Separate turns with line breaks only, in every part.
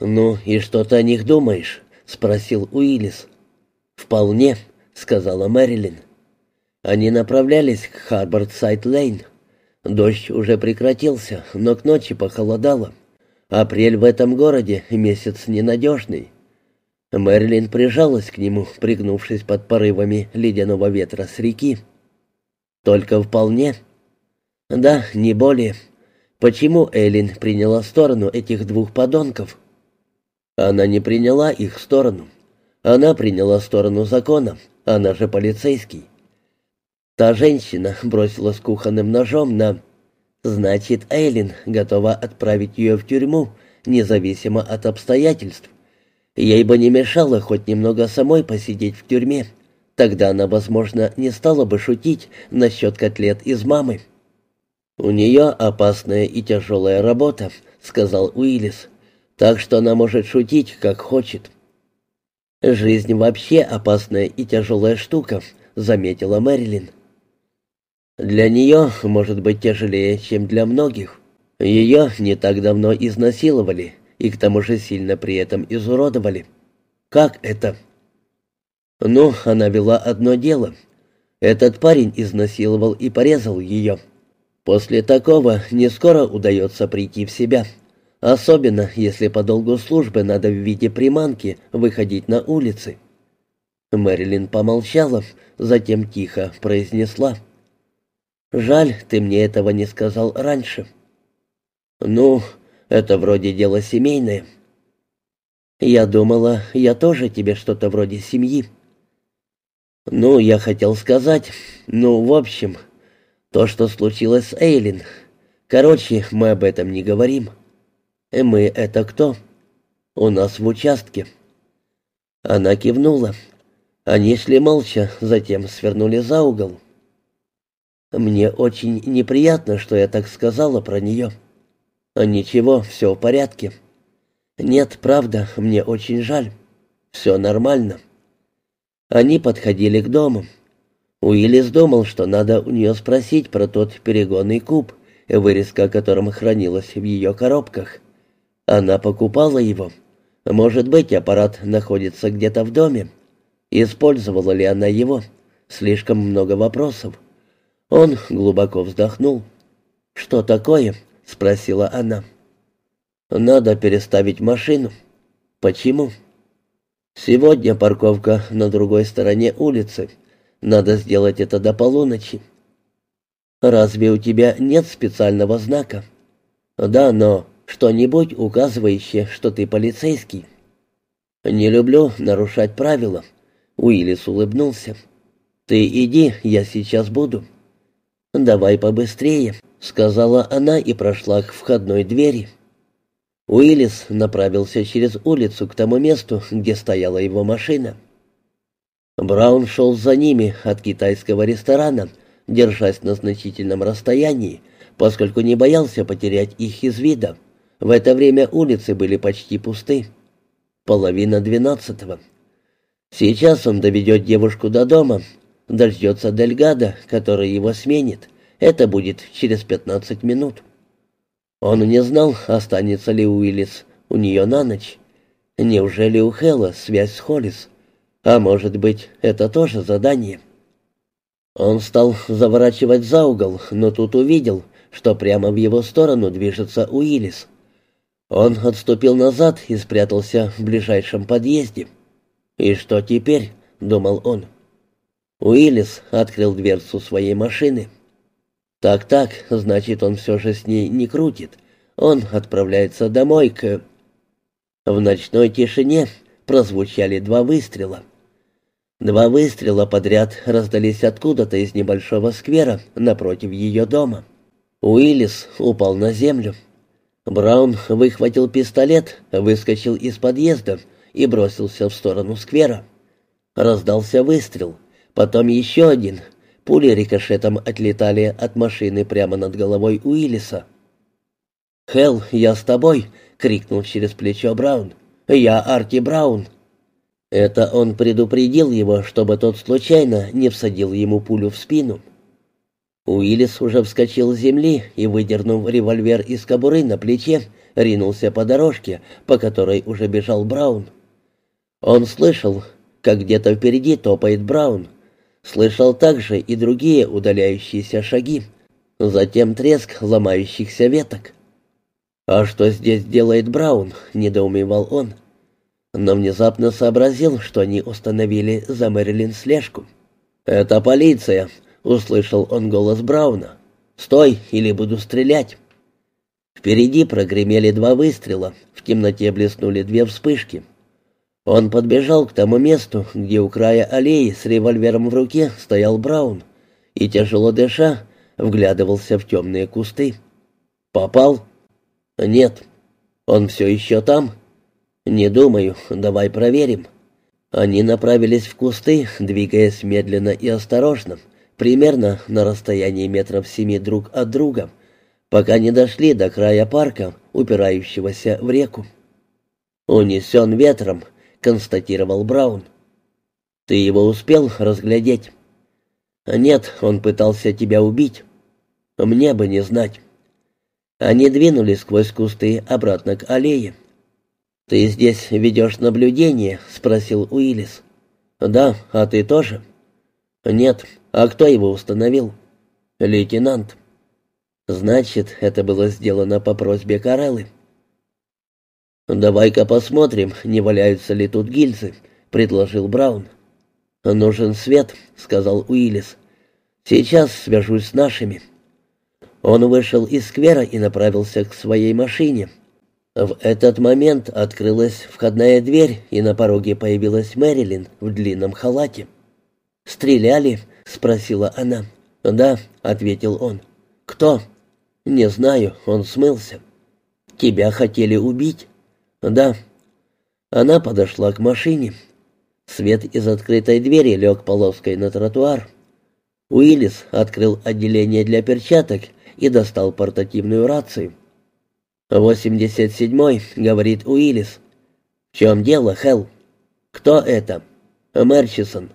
«Ну, и что ты о них думаешь?» — спросил Уиллис. «Вполне», — сказала Мэрилин. Они направлялись к Харборсайд-Лейн. Дождь уже прекратился, но к ночи похолодало. Апрель в этом городе — месяц ненадежный. Мэрилин прижалась к нему, пригнувшись под порывами ледяного ветра с реки. «Только вполне?» «Да, не более. Почему Эллин приняла сторону этих двух подонков?» «Она не приняла их сторону. Она приняла сторону закона, она же полицейский. Та женщина бросилась кухонным ножом на... Значит, Эйлин готова отправить ее в тюрьму, независимо от обстоятельств. Ей бы не мешало хоть немного самой посидеть в тюрьме. Тогда она, возможно, не стала бы шутить насчет котлет из мамы. «У нее опасная и тяжелая работа», — сказал Уиллис. «Так что она может шутить, как хочет». «Жизнь вообще опасная и тяжелая штука», — заметила Мэрилин. Для нее может быть тяжелее, чем для многих. Ее не так давно изнасиловали и к тому же сильно при этом изуродовали. Как это? Ну, она вела одно дело. Этот парень изнасиловал и порезал ее. После такого не скоро удается прийти в себя. Особенно, если по долгу службы надо в виде приманки выходить на улицы. Мэрилин помолчала, затем тихо произнесла. Жаль, ты мне этого не сказал раньше. Ну, это вроде дело семейное. Я думала, я тоже тебе что-то вроде семьи. Ну, я хотел сказать, ну, в общем, то, что случилось с Эйлин. Короче, мы об этом не говорим. И мы — это кто? У нас в участке. Она кивнула. Они шли молча, затем свернули за угол. Мне очень неприятно, что я так сказала про нее. Ничего, все в порядке. Нет, правда, мне очень жаль. Все нормально. Они подходили к дому. Уиллис думал, что надо у нее спросить про тот перегонный куб, вырезка о хранилась в ее коробках. Она покупала его. Может быть, аппарат находится где-то в доме. Использовала ли она его? Слишком много вопросов. Он глубоко вздохнул. «Что такое?» — спросила она. «Надо переставить машину». «Почему?» «Сегодня парковка на другой стороне улицы. Надо сделать это до полуночи». «Разве у тебя нет специального знака?» «Да, но что-нибудь указывающее, что ты полицейский». «Не люблю нарушать правила», — Уиллис улыбнулся. «Ты иди, я сейчас буду». «Давай побыстрее», — сказала она и прошла к входной двери. Уиллис направился через улицу к тому месту, где стояла его машина. Браун шел за ними от китайского ресторана, держась на значительном расстоянии, поскольку не боялся потерять их из вида. В это время улицы были почти пусты. Половина двенадцатого. Сейчас он доведет девушку до дома, дождется Дельгада, который его сменит. Это будет через пятнадцать минут. Он не знал, останется ли Уиллис у нее на ночь. Неужели у Хэлла связь с Холлис? А может быть, это тоже задание? Он стал заворачивать за угол, но тут увидел, что прямо в его сторону движется Уиллис. Он отступил назад и спрятался в ближайшем подъезде. «И что теперь?» — думал он. Уиллис открыл дверцу своей машины. «Так-так, значит, он все же с ней не крутит. Он отправляется домой к...» В ночной тишине прозвучали два выстрела. Два выстрела подряд раздались откуда-то из небольшого сквера напротив ее дома. Уиллис упал на землю. Браун выхватил пистолет, выскочил из подъезда и бросился в сторону сквера. Раздался выстрел — Потом еще один. Пули рикошетом отлетали от машины прямо над головой Уиллиса. «Хелл, я с тобой!» — крикнул через плечо Браун. «Я Арти Браун!» Это он предупредил его, чтобы тот случайно не всадил ему пулю в спину. Уиллис уже вскочил с земли и, выдернув револьвер из кобуры на плече, ринулся по дорожке, по которой уже бежал Браун. Он слышал, как где-то впереди топает Браун. Слышал также и другие удаляющиеся шаги. Затем треск ломающихся веток. «А что здесь делает Браун?» — недоумевал он. Но внезапно сообразил, что они установили за Мэрилин слежку. «Это полиция!» — услышал он голос Брауна. «Стой, или буду стрелять!» Впереди прогремели два выстрела, в темноте блеснули две вспышки. Он подбежал к тому месту, где у края аллеи с револьвером в руке стоял Браун, и, тяжело дыша, вглядывался в темные кусты. «Попал?» «Нет». «Он все еще там?» «Не думаю. Давай проверим». Они направились в кусты, двигаясь медленно и осторожно, примерно на расстоянии метров семи друг от друга, пока не дошли до края парка, упирающегося в реку. «Унесен ветром», — констатировал Браун. «Ты его успел разглядеть?» «Нет, он пытался тебя убить». Мне бы не знать. Они двинулись сквозь кусты обратно к аллее. «Ты здесь ведешь наблюдение?» — спросил Уиллис. «Да, а ты тоже?» «Нет. А кто его установил?» «Лейтенант». «Значит, это было сделано по просьбе Кареллы». «Давай-ка посмотрим, не валяются ли тут гильзы», — предложил Браун. «Нужен свет», — сказал Уиллис. «Сейчас свяжусь с нашими». Он вышел из сквера и направился к своей машине. В этот момент открылась входная дверь, и на пороге появилась Мэрилин в длинном халате. «Стреляли?» — спросила она. «Да», — ответил он. «Кто?» «Не знаю, он смылся». «Тебя хотели убить?» «Да». Она подошла к машине. Свет из открытой двери лег полоской на тротуар. Уиллис открыл отделение для перчаток и достал портативную рацию. «Восемьдесят седьмой», — говорит Уиллис. «В чем дело, Хэл?» «Кто это?» «Мерчисон».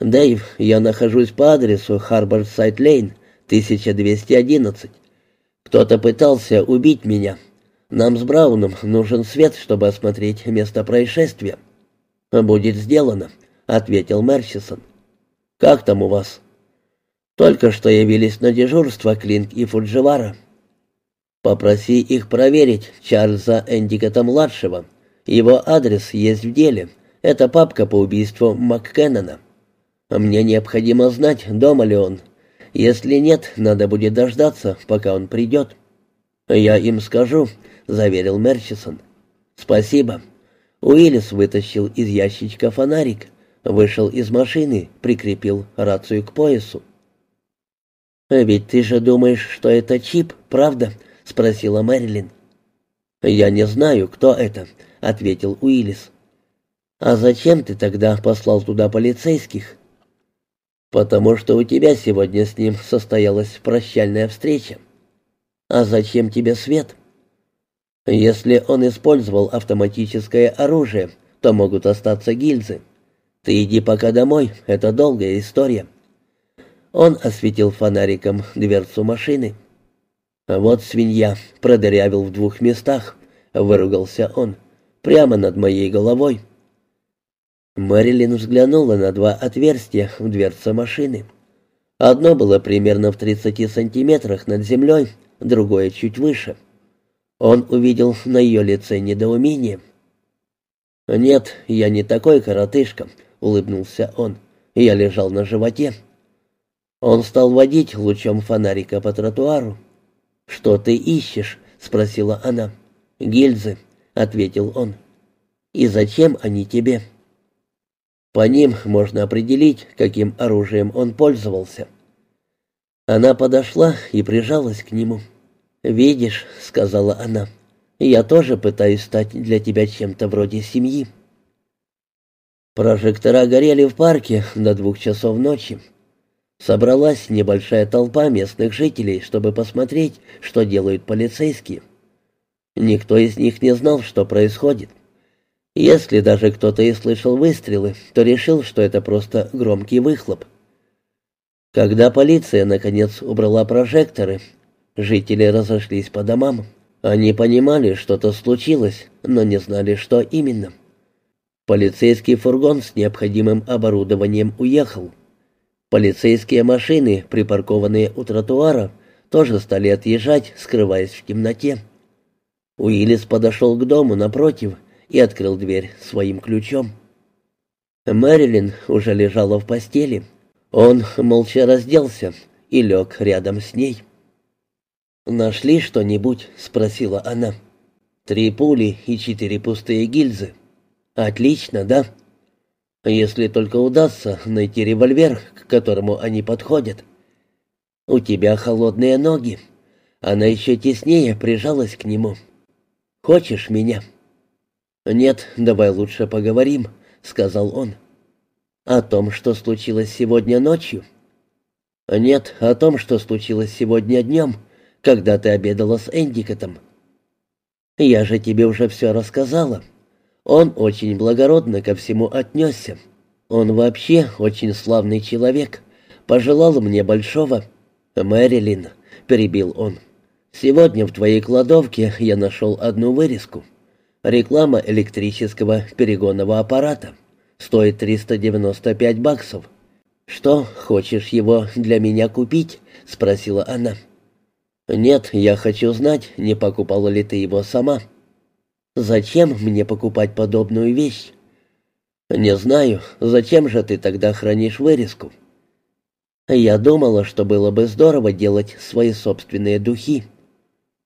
«Дэйв, я нахожусь по адресу Харборсайд-Лейн, 1211. Кто-то пытался убить меня. Нам с Брауном нужен свет, чтобы осмотреть место происшествия». «Будет сделано», — ответил Мерчисон. «Как там у вас?» Только что явились на дежурство Клинк и Фудживара. Попроси их проверить Чарльза Эндиката-младшего. Его адрес есть в деле. Это папка по убийству МакКеннона. Мне необходимо знать, дома ли он. Если нет, надо будет дождаться, пока он придет. «Я им скажу», — заверил Мерчисон. «Спасибо». Уиллис вытащил из ящичка фонарик, вышел из машины, прикрепил рацию к поясу. «Ведь ты же думаешь, что это чип, правда?» — спросила Мэрилин. «Я не знаю, кто это», — ответил Уиллис. «А зачем ты тогда послал туда полицейских?» «Потому что у тебя сегодня с ним состоялась прощальная встреча». «А зачем тебе свет?» «Если он использовал автоматическое оружие, то могут остаться гильзы. Ты иди пока домой, это долгая история». Он осветил фонариком дверцу машины. «Вот свинья, продырявил в двух местах», — выругался он, — «прямо над моей головой». Мэрилин взглянула на два отверстия в дверце машины. Одно было примерно в 30 сантиметрах над землей, другое чуть выше. Он увидел на ее лице недоумение. «Нет, я не такой коротышка», — улыбнулся он. «Я лежал на животе». Он стал водить лучом фонарика по тротуару. «Что ты ищешь?» — спросила она. «Гильзы», — ответил он. «И зачем они тебе?» По ним можно определить, каким оружием он пользовался. Она подошла и прижалась к нему. «Видишь», — сказала она, — «я тоже пытаюсь стать для тебя чем-то вроде семьи». Прожектора горели в парке до двух часов ночи. Собралась небольшая толпа местных жителей, чтобы посмотреть, что делают полицейские. Никто из них не знал, что происходит. Если даже кто-то и слышал выстрелы, то решил, что это просто громкий выхлоп. Когда полиция, наконец, убрала прожекторы, жители разошлись по домам. Они понимали, что-то случилось, но не знали, что именно. Полицейский фургон с необходимым оборудованием уехал. Полицейские машины, припаркованные у тротуара, тоже стали отъезжать, скрываясь в темноте. Уиллис подошел к дому напротив и открыл дверь своим ключом. Мэрилин уже лежала в постели. Он молча разделся и лег рядом с ней. «Нашли что-нибудь?» — спросила она. «Три пули и четыре пустые гильзы. Отлично, да? Если только удастся найти револьвер, к которому они подходят. У тебя холодные ноги». Она еще теснее прижалась к нему. «Хочешь меня?» «Нет, давай лучше поговорим», — сказал он. «О том, что случилось сегодня ночью?» «Нет, о том, что случилось сегодня днем, когда ты обедала с Эндикотом». «Я же тебе уже все рассказала. Он очень благородно ко всему отнесся. Он вообще очень славный человек. Пожелал мне большого...» «Мэрилин», — перебил он, — «сегодня в твоей кладовке я нашел одну вырезку. Реклама электрического перегонного аппарата. Стоит 395 баксов. «Что, хочешь его для меня купить?» — спросила она. «Нет, я хочу знать, не покупала ли ты его сама». «Зачем мне покупать подобную вещь?» «Не знаю. Зачем же ты тогда хранишь вырезку?» «Я думала, что было бы здорово делать свои собственные духи».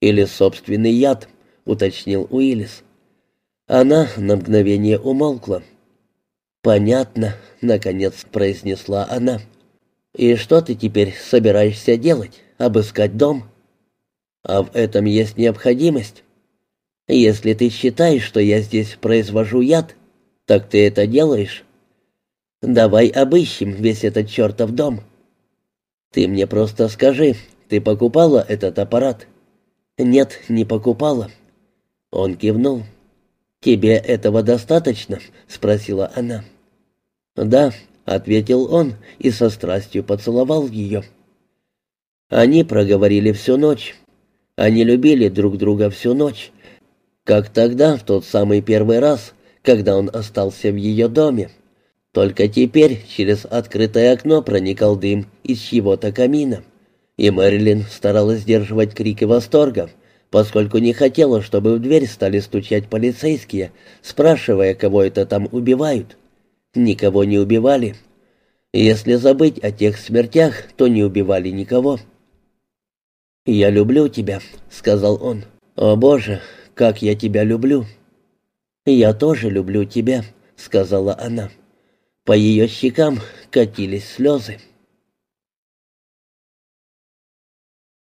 «Или собственный яд», — уточнил Уиллис. Она на мгновение умолкла. «Понятно», — наконец произнесла она. «И что ты теперь собираешься делать? Обыскать дом?» «А в этом есть необходимость. Если ты считаешь, что я здесь произвожу яд, так ты это делаешь. Давай обыщем весь этот чертов дом. Ты мне просто скажи, ты покупала этот аппарат?» «Нет, не покупала». Он кивнул. «Тебе этого достаточно?» — спросила она. «Да», — ответил он и со страстью поцеловал ее. Они проговорили всю ночь. Они любили друг друга всю ночь, как тогда, в тот самый первый раз, когда он остался в ее доме. Только теперь через открытое окно проникал дым из чьего-то камина, и Мэрилин старалась сдерживать крики восторга, поскольку не хотела, чтобы в дверь стали стучать полицейские, спрашивая, кого это там убивают. Никого не убивали. Если забыть о тех смертях, то не убивали никого. «Я люблю тебя», — сказал он. «О, Боже, как я тебя люблю!» «Я тоже люблю тебя», — сказала она. По ее щекам катились слезы.